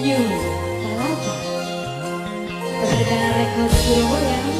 You Kalapa Perbedaan rekod Surabaya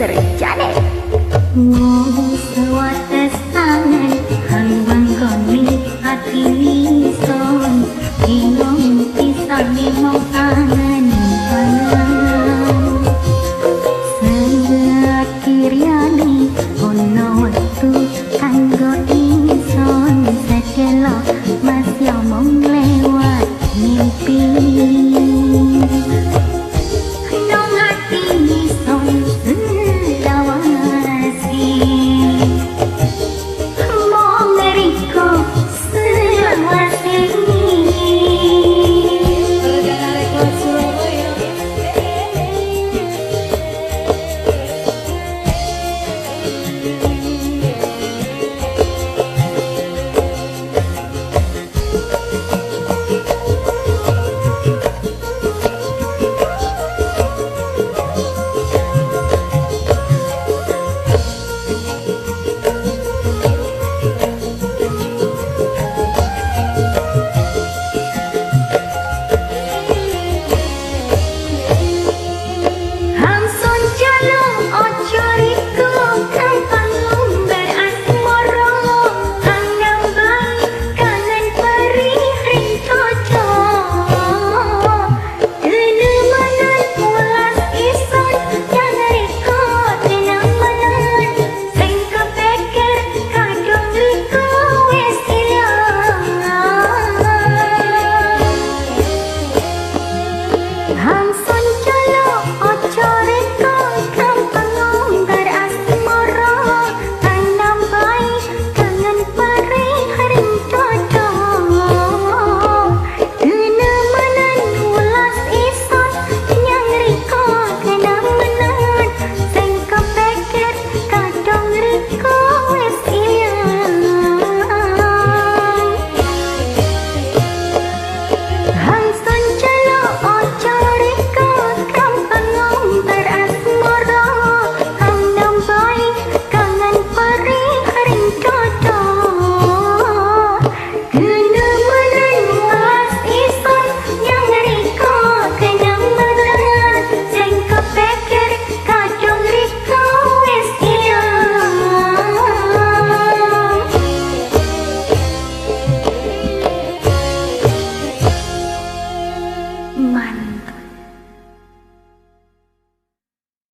serjane Mau sewat tangan